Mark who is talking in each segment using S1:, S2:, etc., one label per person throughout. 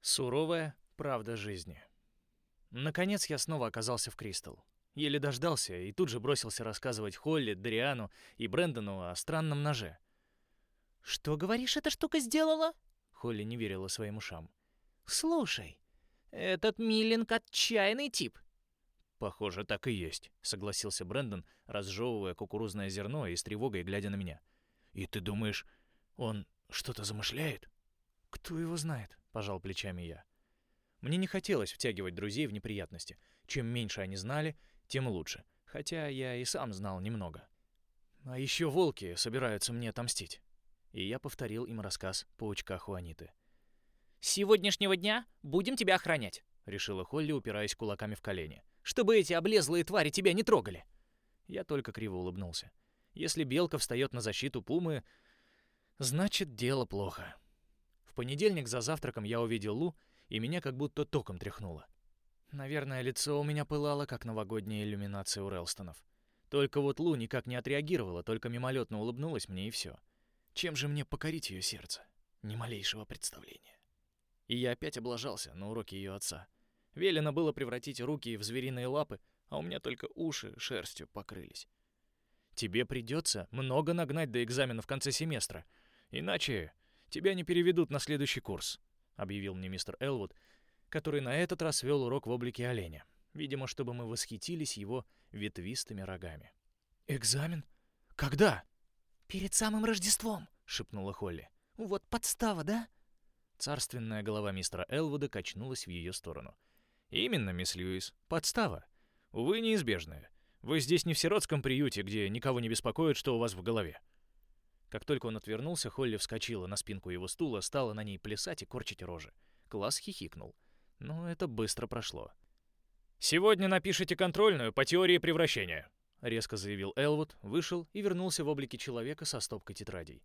S1: Суровая правда жизни. Наконец я снова оказался в Кристал. Еле дождался и тут же бросился рассказывать Холли, Дариану и Брэндону о странном ноже.
S2: «Что, говоришь, эта штука сделала?»
S1: Холли не верила своим ушам.
S2: «Слушай, этот Миллинг отчаянный тип».
S1: «Похоже, так и есть», — согласился Брэндон, разжевывая кукурузное зерно и с тревогой глядя на меня. «И ты думаешь, он что-то замышляет?» «Кто его знает?» — пожал плечами я. Мне не хотелось втягивать друзей в неприятности. Чем меньше они знали, тем лучше. Хотя я и сам знал немного. А еще волки собираются мне отомстить. И я повторил им рассказ паучка Хуаниты.
S2: «С сегодняшнего дня будем тебя охранять», — решила Холли, упираясь кулаками в колени. «Чтобы эти облезлые твари тебя не трогали».
S1: Я только криво улыбнулся. Если белка встает на защиту пумы, значит, дело плохо. Понедельник за завтраком я увидел Лу, и меня как будто током тряхнуло. Наверное, лицо у меня пылало, как новогодняя иллюминация у Релстонов. Только вот Лу никак не отреагировала, только мимолетно улыбнулась мне и все. Чем же мне покорить ее сердце? Ни малейшего представления. И я опять облажался на уроке ее отца. Велено было превратить руки в звериные лапы, а у меня только уши шерстью покрылись. Тебе придется много нагнать до экзамена в конце семестра, иначе тебя не переведут на следующий курс, объявил мне мистер Элвуд, который на этот раз вел урок в облике оленя, видимо, чтобы мы восхитились его ветвистыми рогами. «Экзамен? Когда?»
S2: «Перед самым Рождеством», —
S1: шепнула Холли.
S2: «Вот подстава, да?»
S1: Царственная голова мистера Элвуда качнулась в ее сторону. «Именно, мисс Льюис. Подстава. Увы, неизбежная. Вы здесь не в сиротском приюте, где никого не беспокоит, что у вас в голове». Как только он отвернулся, Холли вскочила на спинку его стула, стала на ней плясать и корчить рожи. Класс хихикнул. Но это быстро прошло. «Сегодня напишите контрольную по теории превращения», — резко заявил Элвуд, вышел и вернулся в облике человека со стопкой тетрадей.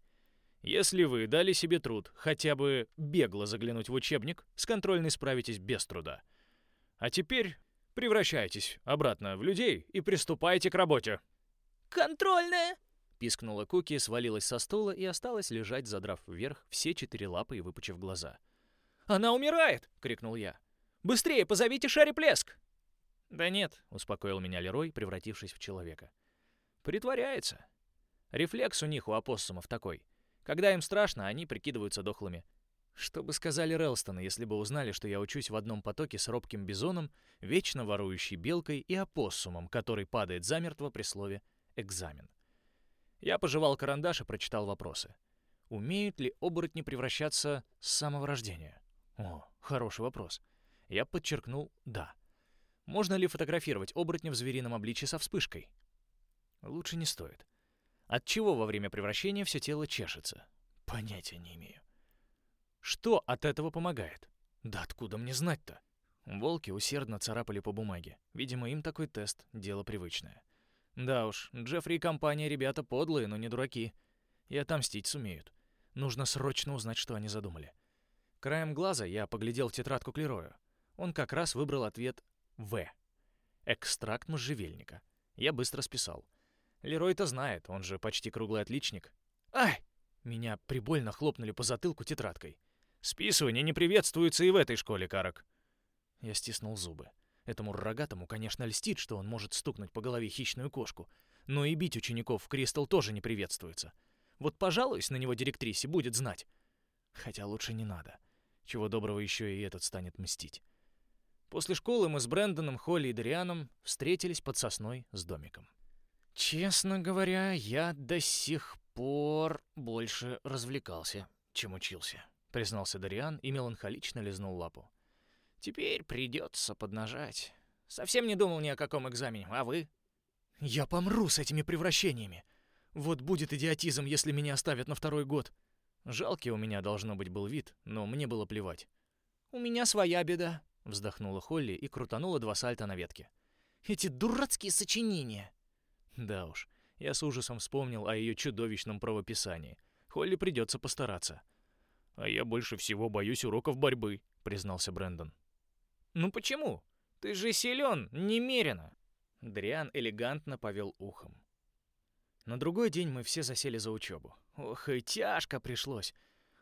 S1: «Если вы дали себе труд хотя бы бегло заглянуть в учебник, с контрольной справитесь без труда. А теперь превращайтесь обратно в людей и приступайте к работе».
S2: «Контрольная!»
S1: — пискнула Куки, свалилась со стула и осталась лежать, задрав вверх все четыре лапы и выпучив глаза.
S2: «Она умирает!» — крикнул я. «Быстрее позовите Шарри Плеск!»
S1: «Да нет», — успокоил меня Лерой, превратившись в человека. «Притворяется. Рефлекс у них, у опоссумов, такой. Когда им страшно, они прикидываются дохлыми. Что бы сказали Релстоны, если бы узнали, что я учусь в одном потоке с робким бизоном, вечно ворующей белкой и опоссумом, который падает замертво при слове «экзамен». Я пожевал карандаш и прочитал вопросы. Умеют ли оборотни превращаться с самого рождения? О, хороший вопрос. Я подчеркнул «да». Можно ли фотографировать оборотня в зверином обличье со вспышкой? Лучше не стоит. От чего во время превращения все тело чешется? Понятия не имею. Что от этого помогает? Да откуда мне знать-то? Волки усердно царапали по бумаге. Видимо, им такой тест — дело привычное. Да уж, Джеффри и компания ребята подлые, но не дураки. И отомстить сумеют. Нужно срочно узнать, что они задумали. Краем глаза я поглядел в тетрадку к Лерою. Он как раз выбрал ответ «В». Экстракт можжевельника. Я быстро списал. Лерой-то знает, он же почти круглый отличник. Ай! Меня прибольно хлопнули по затылку тетрадкой. Списывание не приветствуется и в этой школе, Карак. Я стиснул зубы. Этому рогатому, конечно, льстит, что он может стукнуть по голове хищную кошку, но и бить учеников в Кристал тоже не приветствуется. Вот пожалуюсь на него директрисе, будет знать. Хотя лучше не надо. Чего доброго еще и этот станет мстить. После школы мы с Брэндоном, Холли и Дарианом встретились под сосной с домиком. Честно говоря, я до сих пор больше развлекался, чем учился, признался Дариан и меланхолично лизнул лапу. Теперь придется поднажать. Совсем не думал ни о каком экзамене, а вы? Я помру с этими превращениями. Вот будет идиотизм, если меня оставят на второй год. Жалкий у меня, должно быть, был вид, но мне было плевать. «У меня своя беда», — вздохнула Холли и крутанула два сальта на ветке. «Эти дурацкие сочинения!» Да уж, я с ужасом вспомнил о ее чудовищном правописании. Холли придется постараться. «А я больше всего боюсь уроков борьбы», — признался Брэндон. «Ну почему? Ты же силен, немерено!» Дриан элегантно повел ухом. На другой день мы все засели за учебу. Ох, и тяжко пришлось.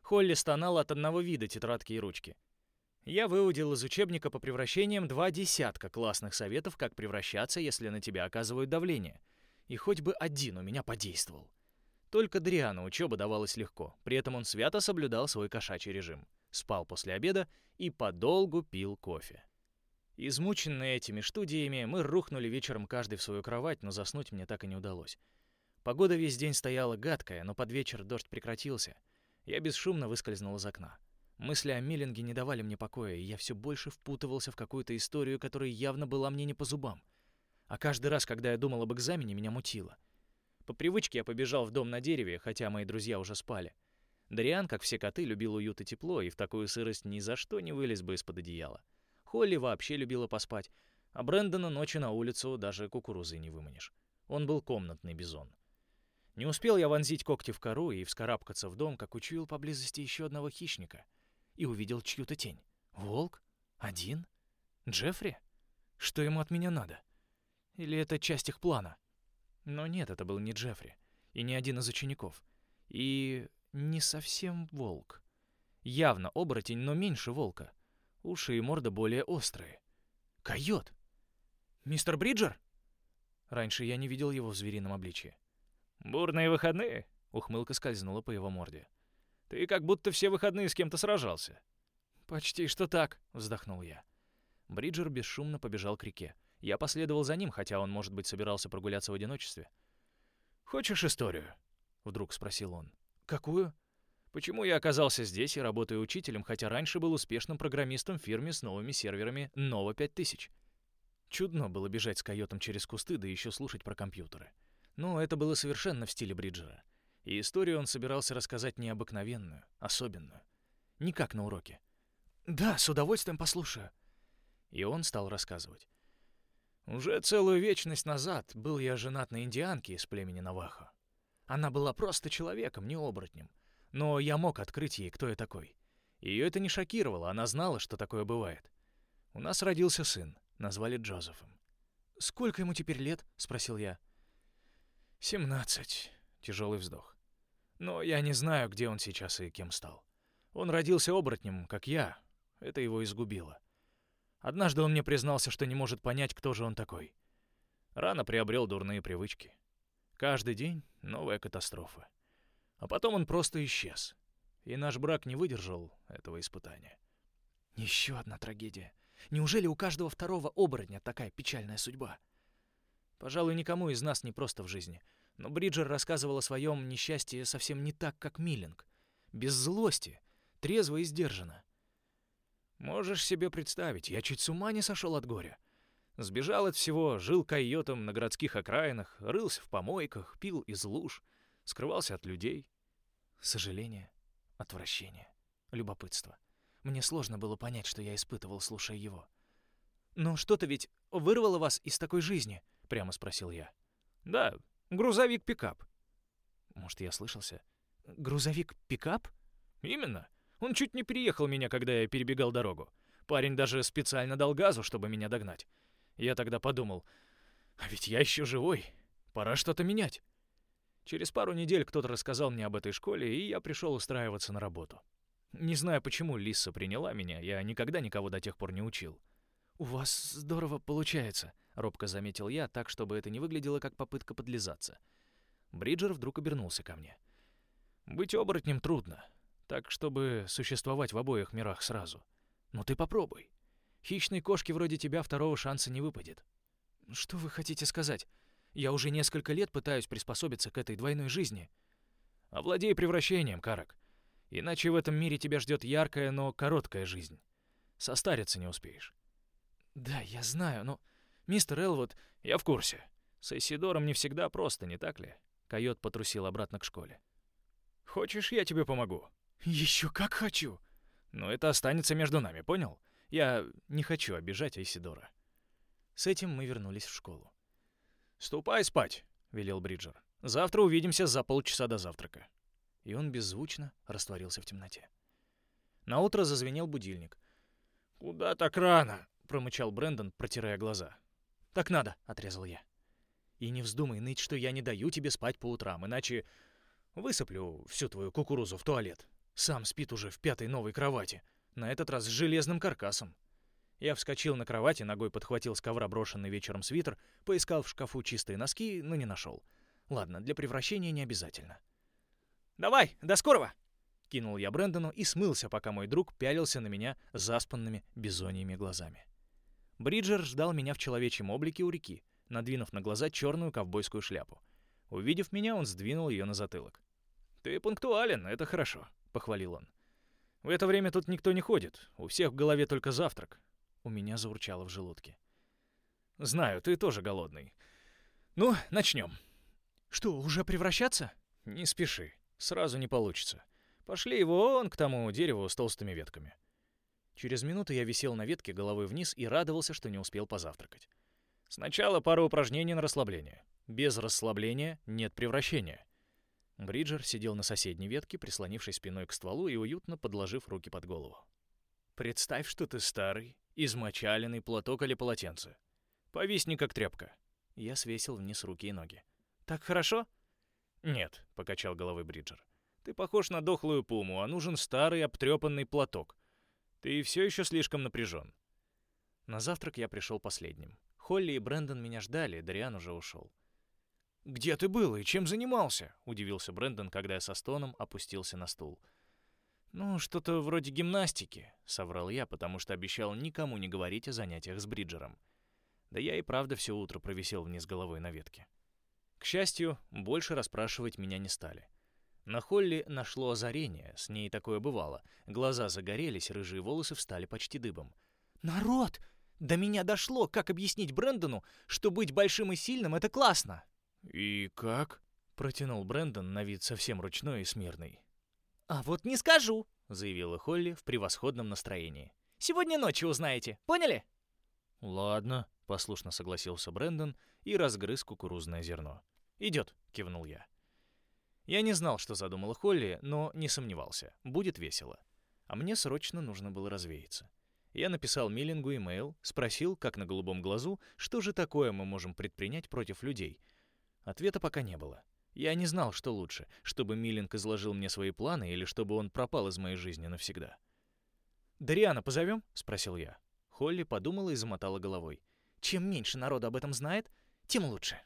S1: Холли стонала от одного вида тетрадки и ручки. Я выудил из учебника по превращениям два десятка классных советов, как превращаться, если на тебя оказывают давление. И хоть бы один у меня подействовал. Только Дриану учеба давалась легко, при этом он свято соблюдал свой кошачий режим. Спал после обеда и подолгу пил кофе. Измученные этими студиями, мы рухнули вечером каждый в свою кровать, но заснуть мне так и не удалось. Погода весь день стояла гадкая, но под вечер дождь прекратился. Я бесшумно выскользнул из окна. Мысли о Миллинге не давали мне покоя, и я все больше впутывался в какую-то историю, которая явно была мне не по зубам. А каждый раз, когда я думал об экзамене, меня мутило. По привычке я побежал в дом на дереве, хотя мои друзья уже спали. Дариан, как все коты, любил уют и тепло, и в такую сырость ни за что не вылез бы из-под одеяла. Холли вообще любила поспать, а Брэндона ночью на улицу даже кукурузой не выманишь. Он был комнатный бизон. Не успел я вонзить когти в кору и вскарабкаться в дом, как учуял поблизости еще одного хищника. И увидел чью-то тень. Волк? Один? Джеффри? Что ему от меня надо? Или это часть их плана? Но нет, это был не Джеффри. И не один из учеников. И не совсем волк. Явно оборотень, но меньше волка. Уши и морда более острые. Койот! Мистер Бриджер? Раньше я не видел его в зверином обличье.
S2: «Бурные выходные?» — ухмылка скользнула по его морде. «Ты как будто все выходные с кем-то сражался».
S1: «Почти что так», — вздохнул я. Бриджер бесшумно побежал к реке. Я последовал за ним, хотя он, может быть, собирался прогуляться в одиночестве.
S2: «Хочешь историю?» — вдруг спросил он.
S1: «Какую?»
S2: Почему я оказался здесь и работаю учителем, хотя раньше был успешным программистом в фирме с новыми серверами Nova 5000?
S1: Чудно было бежать с койотом через кусты, да еще слушать про компьютеры. Но это было совершенно в стиле Бриджера. И историю он собирался рассказать необыкновенную, особенную. Не как на уроке. «Да, с удовольствием послушаю». И он стал рассказывать. Уже целую вечность назад был я женат на индианке из племени Навахо. Она была просто человеком, не оборотнем. Но я мог открыть ей, кто я такой. Ее это не шокировало, она знала, что такое бывает. У нас родился сын, назвали Джозефом. «Сколько ему теперь лет?» — спросил я. «Семнадцать», — тяжелый вздох. «Но я не знаю, где он сейчас и кем стал. Он родился оборотнем, как я. Это его изгубило. Однажды он мне признался, что не может понять, кто же он такой. Рано приобрел дурные привычки. Каждый день новая катастрофа. А потом он просто исчез. И наш брак не выдержал этого испытания. Еще одна трагедия. Неужели у каждого второго оборотня такая печальная судьба? Пожалуй, никому из нас не просто в жизни. Но Бриджер рассказывал о своем несчастье совсем не так, как Миллинг. Без злости, трезво и сдержанно. Можешь себе представить, я чуть с ума не сошел от горя. Сбежал от всего, жил койотом на городских окраинах, рылся в помойках, пил из луж, скрывался от людей. Сожаление, отвращение, любопытство. Мне сложно было понять, что я испытывал, слушая его. «Но что-то ведь вырвало вас из такой жизни?» — прямо спросил я.
S2: «Да, грузовик-пикап».
S1: Может, я слышался? «Грузовик-пикап?»
S2: «Именно. Он чуть не переехал меня, когда я перебегал дорогу. Парень даже специально дал газу, чтобы меня догнать. Я тогда подумал, а ведь я еще живой, пора что-то менять. Через пару недель кто-то рассказал мне об этой школе, и я пришел устраиваться на работу. Не знаю, почему Лиса приняла меня, я никогда никого до тех пор не учил. «У вас здорово получается», — робко заметил я, так, чтобы это не выглядело как попытка подлизаться. Бриджер вдруг обернулся ко мне. «Быть оборотнем трудно так, чтобы существовать в обоих мирах сразу. Но ты попробуй. Хищной кошке вроде тебя второго шанса не выпадет. Что вы хотите сказать? Я уже несколько лет пытаюсь приспособиться к этой двойной жизни. Овладей превращением, Карак. Иначе в этом мире тебя ждет яркая, но короткая жизнь. Состариться не успеешь. Да, я знаю, но... Мистер Элвуд, я в курсе. С Исидором не всегда просто, не так ли? Койот потрусил обратно к школе. Хочешь, я тебе помогу? «Еще как хочу!» «Но это останется между нами, понял? Я не хочу обижать Айсидора». С этим мы вернулись в школу. «Ступай спать», — велел Бриджер. «Завтра увидимся за полчаса до завтрака». И он беззвучно растворился в темноте. Наутро зазвенел будильник. «Куда так рано?» — промычал Брэндон, протирая глаза. «Так надо», — отрезал я. «И не вздумай ныть, что я не даю тебе спать по утрам, иначе высыплю всю твою кукурузу в туалет». Сам спит уже в пятой новой кровати.
S1: На этот раз с железным каркасом. Я вскочил на кровати, ногой подхватил с ковра брошенный вечером свитер, поискал в шкафу чистые носки, но не нашел. Ладно, для превращения не обязательно. «Давай, до скорого!» Кинул я Брэндону и смылся, пока мой друг пялился на меня заспанными бизоньими глазами. Бриджер ждал меня в человечьем облике у реки, надвинув на глаза черную ковбойскую шляпу. Увидев меня, он сдвинул ее на затылок. «Ты пунктуален, это хорошо», — похвалил он. «В это время тут никто не ходит, у всех в голове только завтрак». У меня заурчало в желудке. «Знаю, ты тоже голодный. Ну, начнем». «Что, уже превращаться?» «Не спеши, сразу не получится. Пошли его вон к тому дереву с толстыми ветками». Через минуту я висел на ветке головой вниз и радовался, что не успел позавтракать. Сначала пару упражнений на расслабление. Без расслабления нет превращения. Бриджер сидел на соседней ветке, прислонившись спиной к стволу и уютно подложив руки под голову. «Представь, что ты старый, измочаленный платок или полотенце. Повисни, как тряпка». Я свесил вниз руки и ноги. «Так хорошо?» «Нет», — покачал головой Бриджер. «Ты похож на дохлую пуму, а нужен старый обтрепанный платок. Ты все еще слишком напряжен». На завтрак я пришел последним. Холли и Брэндон меня ждали, Дариан уже ушел. «Где ты был и чем занимался?» — удивился Брэндон, когда я со стоном опустился на стул. «Ну, что-то вроде гимнастики», — соврал я, потому что обещал никому не говорить о занятиях с Бриджером. Да я и правда все утро провисел вниз головой на ветке. К счастью, больше расспрашивать меня не стали. На Холли нашло озарение, с ней такое бывало. Глаза загорелись, рыжие волосы встали почти дыбом. «Народ! До меня дошло, как объяснить Брэндону, что быть большим и сильным — это классно!» «И как?» — протянул Брэндон на вид совсем ручной и смирный. «А вот не скажу», — заявила Холли в превосходном настроении. «Сегодня ночью узнаете, поняли?» «Ладно», — послушно согласился Брэндон и разгрыз кукурузное зерно. «Идет», — кивнул я. Я не знал, что задумала Холли, но не сомневался. Будет весело. А мне срочно нужно было развеяться. Я написал Миллингу имейл, спросил, как на голубом глазу, что же такое мы можем предпринять против людей — Ответа пока не было. Я не знал, что лучше, чтобы Миллинг изложил мне свои планы или чтобы он пропал из моей жизни навсегда. «Дариана позовем?» — спросил я. Холли подумала и замотала головой. «Чем меньше народу об этом знает, тем лучше».